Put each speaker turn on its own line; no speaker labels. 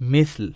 مثل